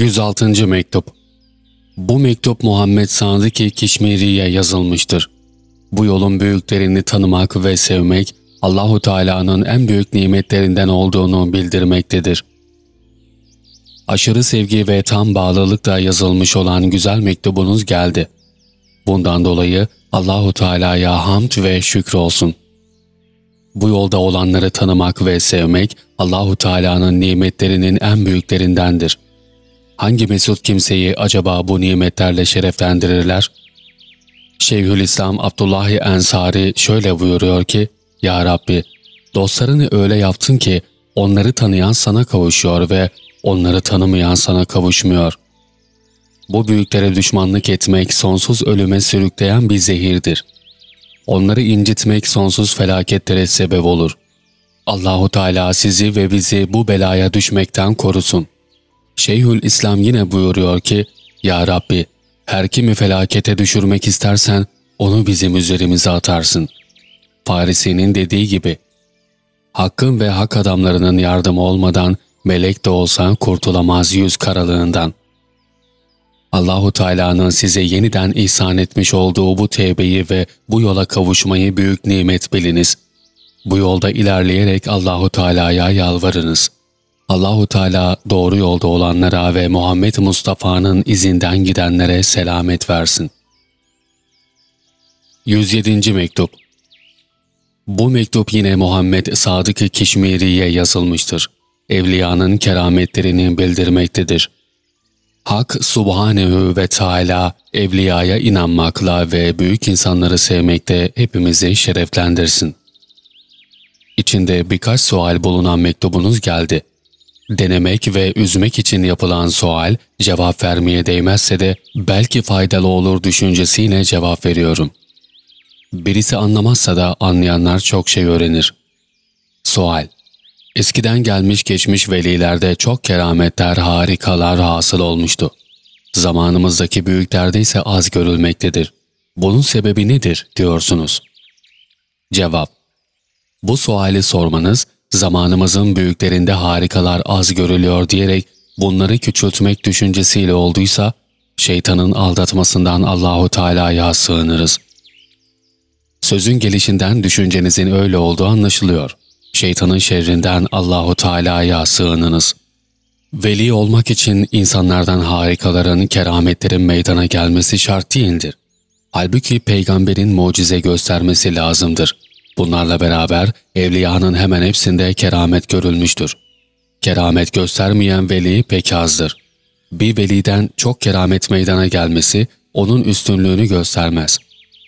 106. Mektup Bu mektup Muhammed Sadık-ı Kişmiri'ye yazılmıştır. Bu yolun büyüklerini tanımak ve sevmek, Allahu Teala'nın en büyük nimetlerinden olduğunu bildirmektedir. Aşırı sevgi ve tam bağlılıkla yazılmış olan güzel mektubunuz geldi. Bundan dolayı Allahu Teala'ya hamd ve şükür olsun. Bu yolda olanları tanımak ve sevmek Allahu Teala'nın nimetlerinin en büyüklerindendir. Hangi mesut kimseyi acaba bu nimetlerle şereflendirirler? Şeyhülislam Abdullahi Ensari şöyle buyuruyor ki, Ya Rabbi, dostlarını öyle yaptın ki onları tanıyan sana kavuşuyor ve onları tanımayan sana kavuşmuyor. Bu büyüklere düşmanlık etmek sonsuz ölüme sürükleyen bir zehirdir. Onları incitmek sonsuz felaketlere sebep olur. Allahu Teala sizi ve bizi bu belaya düşmekten korusun. Şeyhül İslam yine buyuruyor ki, Ya Rabbi, her kimi felakete düşürmek istersen onu bizim üzerimize atarsın. Farisi'nin dediği gibi, Hakkın ve hak adamlarının yardımı olmadan melek de olsa kurtulamaz yüz karalığından. Allahu Teala'nın size yeniden ihsan etmiş olduğu bu tevbeyi ve bu yola kavuşmayı büyük nimet biliniz. Bu yolda ilerleyerek Allahu Teala'ya yalvarınız. Allahu Teala doğru yolda olanlara ve Muhammed Mustafa'nın izinden gidenlere selamet versin. 107. Mektup Bu mektup yine Muhammed Sadık-ı Kişmiri'ye yazılmıştır. Evliyanın kerametlerini bildirmektedir. Hak Subhanehu ve Teala evliyaya inanmakla ve büyük insanları sevmekte hepimizi şereflendirsin. İçinde birkaç sual bulunan mektubunuz geldi. Denemek ve üzmek için yapılan sual cevap vermeye değmezse de belki faydalı olur düşüncesiyle cevap veriyorum. Birisi anlamazsa da anlayanlar çok şey öğrenir. Sual Eskiden gelmiş geçmiş velilerde çok kerametler, harikalar hasıl olmuştu. Zamanımızdaki büyüklerde ise az görülmektedir. Bunun sebebi nedir diyorsunuz? Cevap Bu suali sormanız, zamanımızın büyüklerinde harikalar az görülüyor diyerek bunları küçültmek düşüncesiyle olduysa, şeytanın aldatmasından Allahu Teala'ya sığınırız. Sözün gelişinden düşüncenizin öyle olduğu anlaşılıyor şeytanın şerrinden Allahu Teala'ya sığınınız. Veli olmak için insanlardan harikaların, kerametlerin meydana gelmesi şart değildir. Halbuki peygamberin mucize göstermesi lazımdır. Bunlarla beraber evliyanın hemen hepsinde keramet görülmüştür. Keramet göstermeyen veli pek azdır. Bir veliden çok keramet meydana gelmesi onun üstünlüğünü göstermez.''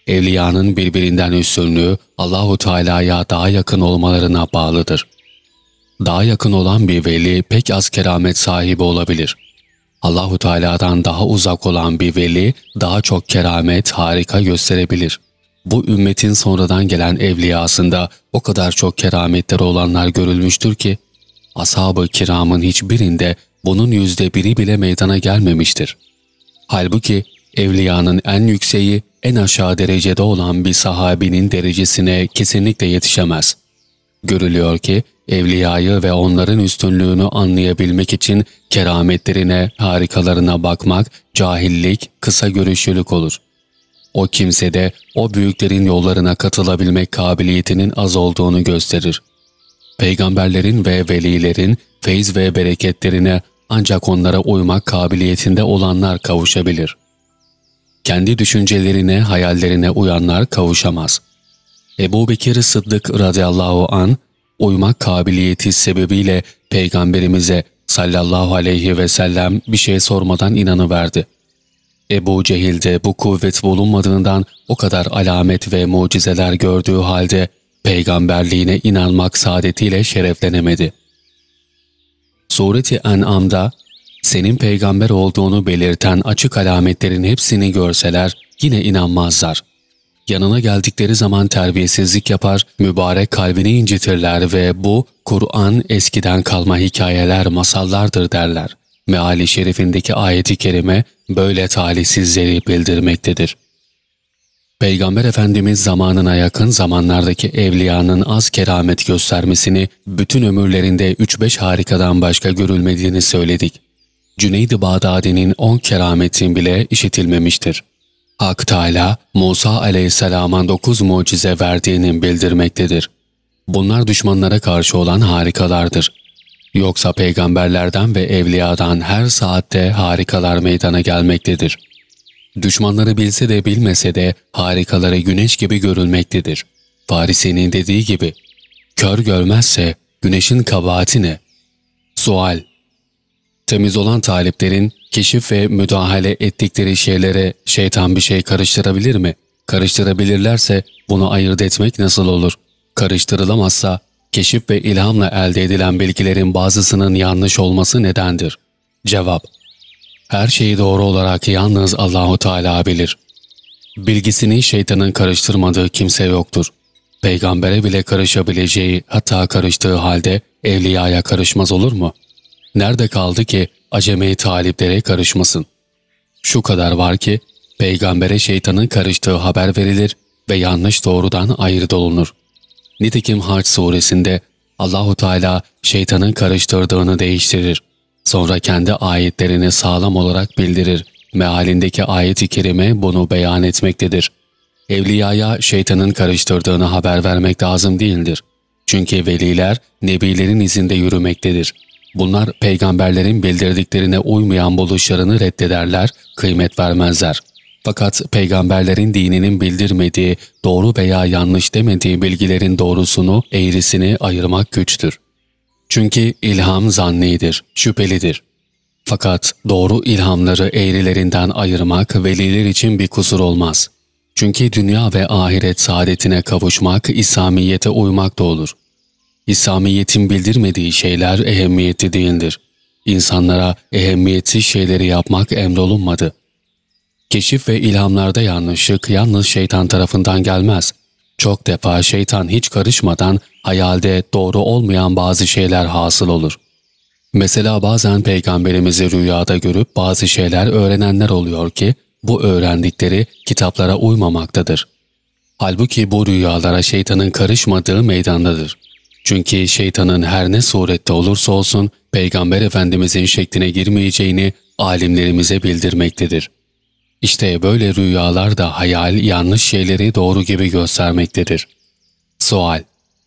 evliyanın birbirinden üstünlüğü Allahu Teala'ya daha yakın olmalarına bağlıdır. Daha yakın olan bir veli pek az keramet sahibi olabilir. Allahu Teala'dan daha uzak olan bir veli daha çok keramet, harika gösterebilir. Bu ümmetin sonradan gelen evliyasında o kadar çok kerametleri olanlar görülmüştür ki, ashab-ı kiramın hiçbirinde bunun yüzde biri bile meydana gelmemiştir. Halbuki evliyanın en yükseği en aşağı derecede olan bir sahabinin derecesine kesinlikle yetişemez. Görülüyor ki evliyayı ve onların üstünlüğünü anlayabilmek için kerametlerine, harikalarına bakmak cahillik, kısa görüşlülük olur. O kimse de o büyüklerin yollarına katılabilmek kabiliyetinin az olduğunu gösterir. Peygamberlerin ve velilerin feyz ve bereketlerine ancak onlara uymak kabiliyetinde olanlar kavuşabilir kendi düşüncelerine, hayallerine uyanlar kavuşamaz. Ebu Bekir Sıddık radıyallahu an uymak kabiliyeti sebebiyle Peygamberimize sallallahu aleyhi ve sellem bir şey sormadan inanıverdi. Ebu Cehil'de bu kuvvet bulunmadığından o kadar alamet ve mucizeler gördüğü halde peygamberliğine inanmak saadetiyle şereflenemedi. Sureti En'am'da senin peygamber olduğunu belirten açık alametlerin hepsini görseler yine inanmazlar. Yanına geldikleri zaman terbiyesizlik yapar, mübarek kalbini incitirler ve bu Kur'an eskiden kalma hikayeler, masallardır derler. Meali şerifindeki ayeti kerime böyle talihsizleri bildirmektedir. Peygamber Efendimiz zamanına yakın zamanlardaki evliyanın az keramet göstermesini, bütün ömürlerinde 3-5 harikadan başka görülmediğini söyledik. Cüneyd-i Bağdadi'nin on kerametin bile işitilmemiştir. Hak Teala, Musa aleyhisselama dokuz mucize verdiğinin bildirmektedir. Bunlar düşmanlara karşı olan harikalardır. Yoksa peygamberlerden ve evliyadan her saatte harikalar meydana gelmektedir. Düşmanları bilse de bilmese de harikaları güneş gibi görülmektedir. Farisi'nin dediği gibi, kör görmezse güneşin kabahati ne? Sual Temiz olan taliplerin keşif ve müdahale ettikleri şeylere şeytan bir şey karıştırabilir mi? Karıştırabilirlerse bunu ayırt etmek nasıl olur? Karıştırılamazsa keşif ve ilhamla elde edilen bilgilerin bazısının yanlış olması nedendir? Cevap Her şeyi doğru olarak yalnız Allahu Teala bilir. Bilgisini şeytanın karıştırmadığı kimse yoktur. Peygambere bile karışabileceği hatta karıştığı halde evliyaya karışmaz olur mu? Nerede kaldı ki acemi taliplere karışmasın? Şu kadar var ki peygambere şeytanın karıştığı haber verilir ve yanlış doğrudan ayrı dolunur. Nitekim Hac suresinde Allahu Teala şeytanın karıştırdığını değiştirir. Sonra kendi ayetlerini sağlam olarak bildirir. Mealindeki ayet-i kerime bunu beyan etmektedir. Evliyaya şeytanın karıştırdığını haber vermek lazım değildir. Çünkü veliler nebilerin izinde yürümektedir. Bunlar peygamberlerin bildirdiklerine uymayan buluşlarını reddederler, kıymet vermezler. Fakat peygamberlerin dininin bildirmediği, doğru veya yanlış demediği bilgilerin doğrusunu, eğrisini ayırmak güçtür. Çünkü ilham zannidir, şüphelidir. Fakat doğru ilhamları eğrilerinden ayırmak veliler için bir kusur olmaz. Çünkü dünya ve ahiret saadetine kavuşmak, İslamiyete uymak da olur. İslamiyet'in bildirmediği şeyler ehemmiyetli değildir. İnsanlara ehemmiyetsiz şeyleri yapmak emrolunmadı. Keşif ve ilhamlarda yanlışlık yalnız şeytan tarafından gelmez. Çok defa şeytan hiç karışmadan hayalde doğru olmayan bazı şeyler hasıl olur. Mesela bazen peygamberimizi rüyada görüp bazı şeyler öğrenenler oluyor ki bu öğrendikleri kitaplara uymamaktadır. Halbuki bu rüyalara şeytanın karışmadığı meydandadır. Çünkü şeytanın her ne surette olursa olsun Peygamber Efendimizin şekline girmeyeceğini alimlerimize bildirmektedir. İşte böyle rüyalar da hayal yanlış şeyleri doğru gibi göstermektedir. Sual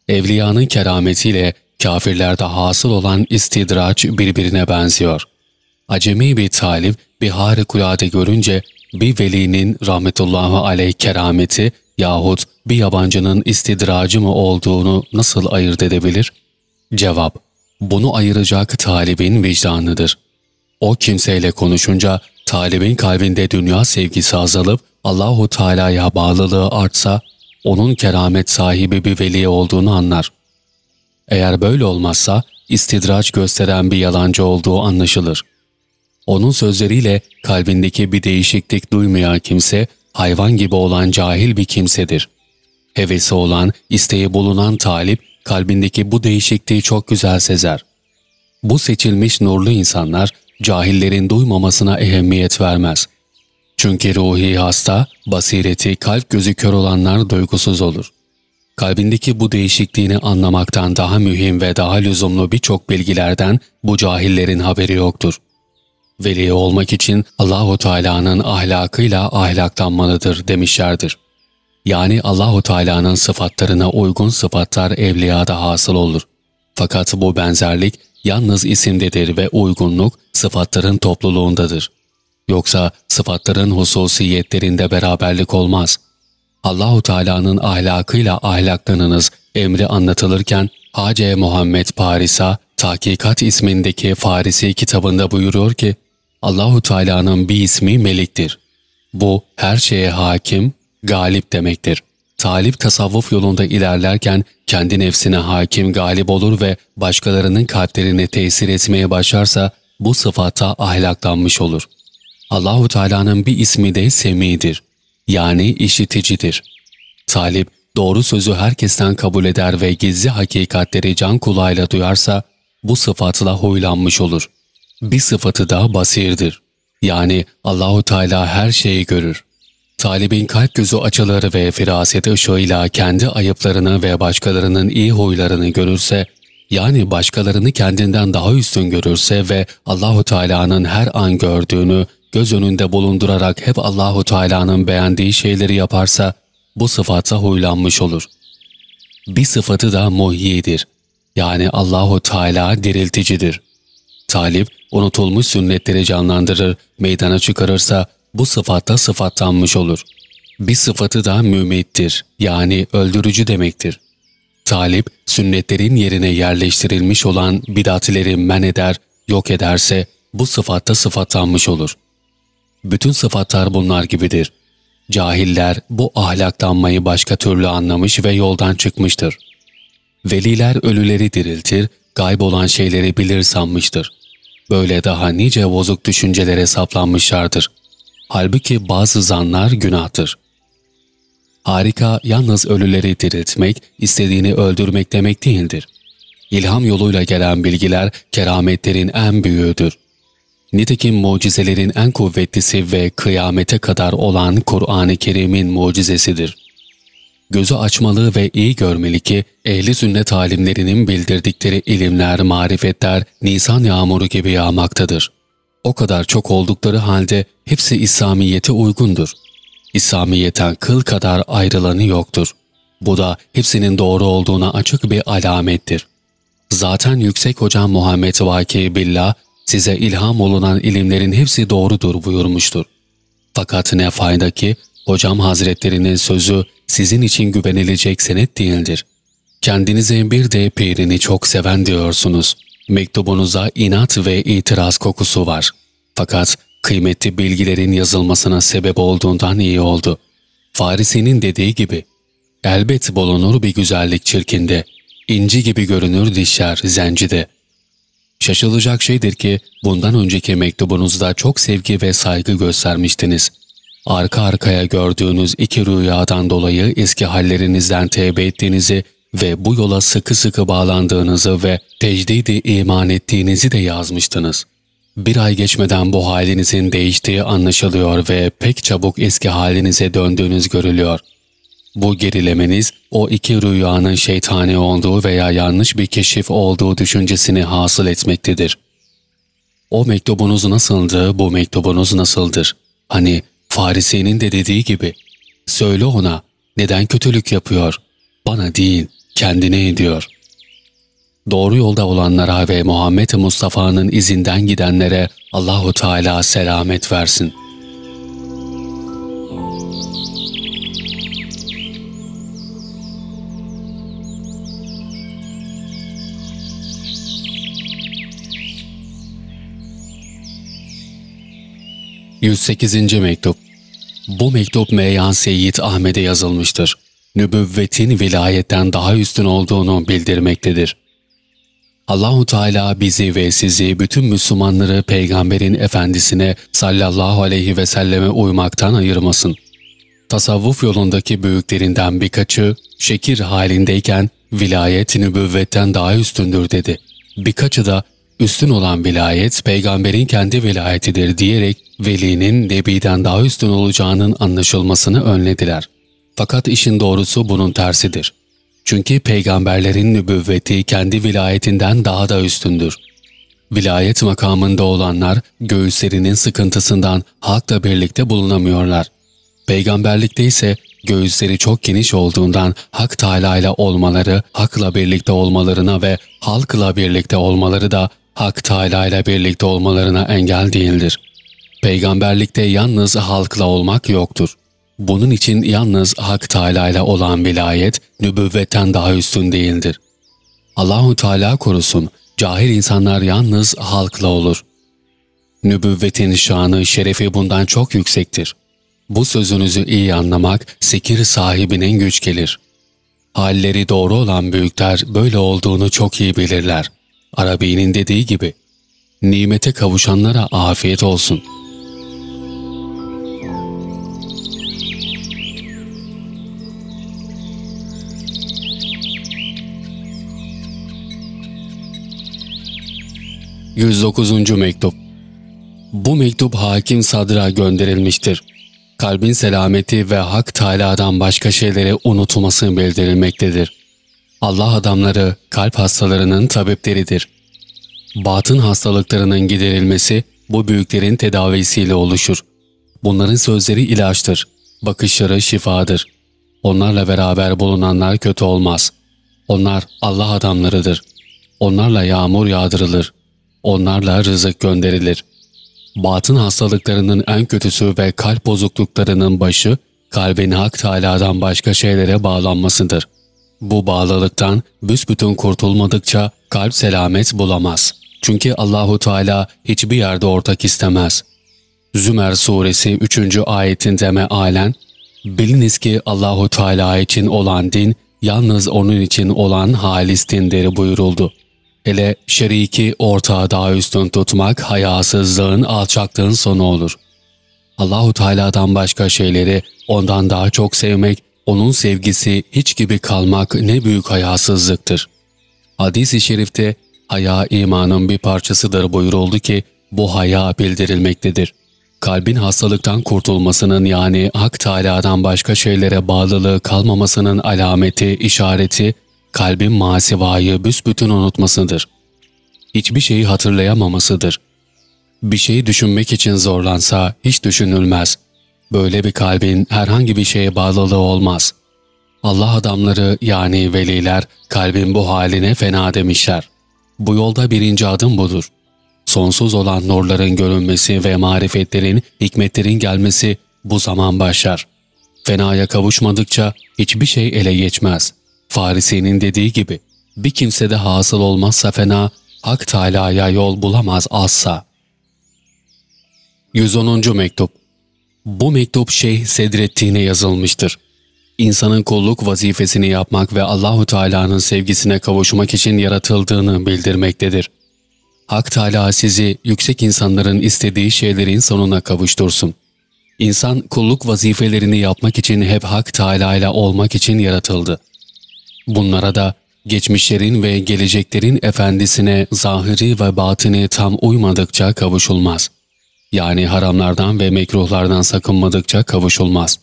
Evliyanın kerametiyle kafirlerde hasıl olan istidraç birbirine benziyor. Acemi bir talip bir harikulade görünce bir velinin rahmetullahi aleyh kerameti yahut bir yabancının istidracı mı olduğunu nasıl ayırt edebilir? Cevap, bunu ayıracak talibin vicdanıdır. O kimseyle konuşunca talibin kalbinde dünya sevgisi azalıp Allahu Teala'ya bağlılığı artsa onun keramet sahibi bir veli olduğunu anlar. Eğer böyle olmazsa istidraç gösteren bir yalancı olduğu anlaşılır. Onun sözleriyle kalbindeki bir değişiklik duymayan kimse hayvan gibi olan cahil bir kimsedir. Hevesi olan, isteği bulunan talip, kalbindeki bu değişikliği çok güzel sezer. Bu seçilmiş nurlu insanlar, cahillerin duymamasına ehemmiyet vermez. Çünkü ruhi hasta, basireti, kalp gözü kör olanlar duygusuz olur. Kalbindeki bu değişikliğini anlamaktan daha mühim ve daha lüzumlu birçok bilgilerden bu cahillerin haberi yoktur. Veli olmak için Allahu Teala'nın ahlakıyla ahlaklanmalıdır demişlerdir. Yani Allahu Teala'nın sıfatlarına uygun sıfatlar evliyada hasıl olur. Fakat bu benzerlik yalnız isimdedir ve uygunluk sıfatların topluluğundadır. Yoksa sıfatların hususiyetlerinde beraberlik olmaz. Allahu Teala'nın ahlakıyla ahlaklanınız emri anlatılırken Hace Muhammed Parisa Takikat ismindeki Farisi kitabında buyuruyor ki Allahu Teala'nın bir ismi Melik'tir. Bu her şeye hakim, galip demektir. Talip tasavvuf yolunda ilerlerken kendi nefsine hakim galip olur ve başkalarının kalplerine tesir etmeye başlarsa bu sıfata ahlaklanmış olur. Allahu Teala'nın bir ismi de Semi'dir. Yani işiticidir. Talip doğru sözü herkesten kabul eder ve gizli hakikatleri can kulağıyla duyarsa bu sıfatla huylanmış olur. Bir sıfatı da basirdir. Yani Allahu Teala her şeyi görür. Talibin kalp gözü açılır ve firaset ışığıyla kendi ayıplarını ve başkalarının iyi huylarını görürse, Yani başkalarını kendinden daha üstün görürse ve Allahu Teala'nın her an gördüğünü göz önünde bulundurarak hep Allahu Teala'nın beğendiği şeyleri yaparsa bu sıfata huylanmış olur. Bir sıfatı da muhyidir. Yani Allahu Teala dirilticidir. Talip unutulmuş sünnetleri canlandırır, meydana çıkarırsa bu sıfatta sıfatlanmış olur. Bir sıfatı da mümittir yani öldürücü demektir. Talip sünnetlerin yerine yerleştirilmiş olan bidatleri men eder, yok ederse bu sıfatta sıfatlanmış olur. Bütün sıfatlar bunlar gibidir. Cahiller bu ahlaklanmayı başka türlü anlamış ve yoldan çıkmıştır. Veliler ölüleri diriltir, kaybolan şeyleri bilir sanmıştır. Böyle daha nice bozuk düşüncelere saplanmışlardır. Halbuki bazı zanlar günahtır. Harika yalnız ölüleri diriltmek, istediğini öldürmek demek değildir. İlham yoluyla gelen bilgiler kerametlerin en büyüğüdür. Nitekim mucizelerin en kuvvetlisi ve kıyamete kadar olan Kur'an-ı Kerim'in mucizesidir. Gözü açmalı ve iyi görmeli ki ehli sünnet alimlerinin bildirdikleri ilimler, marifetler Nisan yağmuru gibi yağmaktadır. O kadar çok oldukları halde hepsi İslamiyete uygundur. İslamiyeten kıl kadar ayrılanı yoktur. Bu da hepsinin doğru olduğuna açık bir alamettir. Zaten Yüksek Hocam Muhammed Vaki Billah size ilham olunan ilimlerin hepsi doğrudur buyurmuştur. Fakat ne fayda ki Hocam Hazretlerinin sözü sizin için güvenilecek senet değildir. Kendinize bir de pirini çok seven diyorsunuz. Mektubunuza inat ve itiraz kokusu var. Fakat kıymetli bilgilerin yazılmasına sebep olduğundan iyi oldu. Farisi'nin dediği gibi, elbet bulunur bir güzellik çirkinde, inci gibi görünür dişler zencide. Şaşılacak şeydir ki bundan önceki mektubunuzda çok sevgi ve saygı göstermiştiniz. Arka arkaya gördüğünüz iki rüyadan dolayı eski hallerinizden tevbe ettiğinizi ve bu yola sıkı sıkı bağlandığınızı ve tecdidi iman ettiğinizi de yazmıştınız. Bir ay geçmeden bu halinizin değiştiği anlaşılıyor ve pek çabuk eski halinize döndüğünüz görülüyor. Bu gerilemeniz o iki rüyanın şeytani olduğu veya yanlış bir keşif olduğu düşüncesini hasıl etmektedir. O mektubunuz nasıldı, bu mektubunuz nasıldır? Hani Farisi'nin de dediği gibi, söyle ona neden kötülük yapıyor, bana değil kendine ediyor. Doğru yolda olanlara ve Muhammed Mustafa'nın izinden gidenlere Allahu Teala selamet versin. ...108. Mektup Bu mektup Meyyan Seyyid Ahmet'e yazılmıştır. Nübüvvetin vilayetten daha üstün olduğunu bildirmektedir. Allahu Teala bizi ve sizi bütün Müslümanları peygamberin efendisine sallallahu aleyhi ve selleme uymaktan ayırmasın. Tasavvuf yolundaki büyüklerinden birkaçı şekir halindeyken vilayet nübüvvetten daha üstündür dedi. Birkaçı da üstün olan vilayet peygamberin kendi vilayetidir diyerek velinin nebiden daha üstün olacağının anlaşılmasını önlediler. Fakat işin doğrusu bunun tersidir. Çünkü peygamberlerin nübüvveti kendi vilayetinden daha da üstündür. Vilayet makamında olanlar göğüslerinin sıkıntısından halkla birlikte bulunamıyorlar. Peygamberlikte ise göğüsleri çok geniş olduğundan Hak Teala ile olmaları, hakla birlikte olmalarına ve halkla birlikte olmaları da Hak Teala ile birlikte olmalarına engel değildir. Peygamberlikte yalnız halkla olmak yoktur. Bunun için yalnız Hak Teala ile olan vilayet nübüvvetten daha üstün değildir. Allahu Teala korusun, cahil insanlar yalnız halkla olur. Nübüvvetin şanı, şerefi bundan çok yüksektir. Bu sözünüzü iyi anlamak sekir sahibinin güç gelir. Halleri doğru olan büyükler böyle olduğunu çok iyi bilirler. Arabi'nin dediği gibi, nimete kavuşanlara afiyet olsun.'' 109. Mektup Bu mektup Hakim Sadr'a gönderilmiştir. Kalbin selameti ve Hak Teala'dan başka şeylere unutulması bildirilmektedir. Allah adamları kalp hastalarının tabipleridir. Batın hastalıklarının giderilmesi bu büyüklerin tedavisiyle oluşur. Bunların sözleri ilaçtır, bakışları şifadır. Onlarla beraber bulunanlar kötü olmaz. Onlar Allah adamlarıdır. Onlarla yağmur yağdırılır. Onlarla rızık gönderilir. Batın hastalıklarının en kötüsü ve kalp bozukluklarının başı, kalbin Hak Teâlâ'dan başka şeylere bağlanmasıdır. Bu bağlılıktan büsbütün kurtulmadıkça kalp selamet bulamaz. Çünkü Allahu Teala hiçbir yerde ortak istemez. Zümer suresi 3. ayetinde mealen, Biliniz ki Allahu Teala için olan din, yalnız onun için olan halis dinleri buyuruldu. Hele şeriki ortağı daha üstün tutmak hayasızlığın, alçaklığın sonu olur. Allahu Teala'dan başka şeyleri ondan daha çok sevmek, onun sevgisi hiç gibi kalmak ne büyük hayasızlıktır. Hadis-i şerifte haya imanın bir parçasıdır buyuruldu ki bu haya bildirilmektedir. Kalbin hastalıktan kurtulmasının yani Hak Teala'dan başka şeylere bağlılığı kalmamasının alameti, işareti kalbin masivayı büsbütün unutmasıdır. Hiçbir şeyi hatırlayamamasıdır. Bir şeyi düşünmek için zorlansa hiç düşünülmez. Böyle bir kalbin herhangi bir şeye bağlılığı olmaz. Allah adamları yani veliler kalbin bu haline fena demişler. Bu yolda birinci adım budur. Sonsuz olan nurların görünmesi ve marifetlerin, hikmetlerin gelmesi bu zaman başlar. Fenaya kavuşmadıkça hiçbir şey ele geçmez. Farisi'nin dediği gibi, bir kimsede hasıl olmazsa fena, Hak Teâlâ'ya yol bulamaz asla. 110. Mektup Bu mektup Şeyh Sedrettin'e yazılmıştır. İnsanın kulluk vazifesini yapmak ve Allahu Teala'nın sevgisine kavuşmak için yaratıldığını bildirmektedir. Hak Teala sizi yüksek insanların istediği şeylerin sonuna kavuştursun. İnsan kulluk vazifelerini yapmak için hep Hak Teala ile olmak için yaratıldı. Bunlara da geçmişlerin ve geleceklerin efendisine zahiri ve batini tam uymadıkça kavuşulmaz. Yani haramlardan ve mekruhlardan sakınmadıkça kavuşulmaz.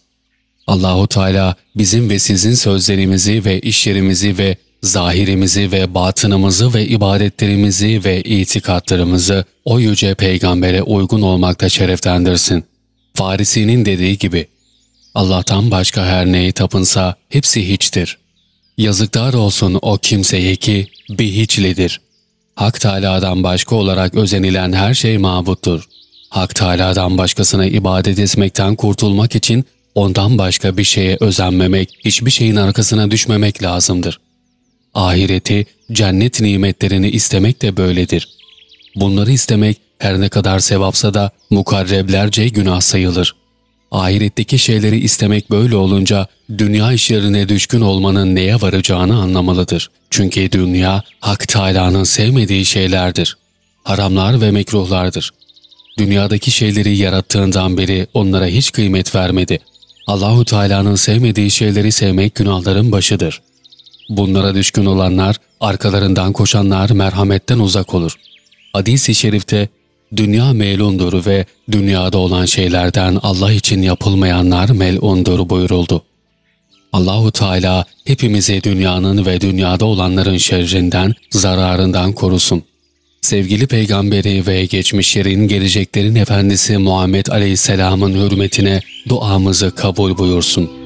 Allahu Teala bizim ve sizin sözlerimizi ve işlerimizi ve zahirimizi ve batınımızı ve ibadetlerimizi ve itikatlarımızı o yüce peygambere uygun olmakta şereflendirsin. Farisi'nin dediği gibi, Allah'tan başka her neyi tapınsa hepsi hiçtir. Yazıklar olsun o kimseye ki bir hiçlidir. Hak Teâlâ'dan başka olarak özenilen her şey mabuttur. Hak Teâlâ'dan başkasına ibadet etmekten kurtulmak için ondan başka bir şeye özenmemek, hiçbir şeyin arkasına düşmemek lazımdır. Ahireti, cennet nimetlerini istemek de böyledir. Bunları istemek her ne kadar sevapsa da mukarreblerce günah sayılır. Ahiretteki şeyleri istemek böyle olunca dünya işlerine düşkün olmanın neye varacağını anlamalıdır. Çünkü dünya Hak Teâlâ'nın sevmediği şeylerdir. Haramlar ve mekruhlardır. Dünyadaki şeyleri yarattığından beri onlara hiç kıymet vermedi. Allahu Teala'nın sevmediği şeyleri sevmek günahların başıdır. Bunlara düşkün olanlar, arkalarından koşanlar merhametten uzak olur. Hadis-i şerifte dünya melundur ve dünyada olan şeylerden Allah için yapılmayanlar melundur buyuruldu. Allahu Teala hepimizi dünyanın ve dünyada olanların şerrinden, zararından korusun. Sevgili peygamberi ve geçmişlerin geleceklerin efendisi Muhammed Aleyhisselam'ın hürmetine duamızı kabul buyursun.''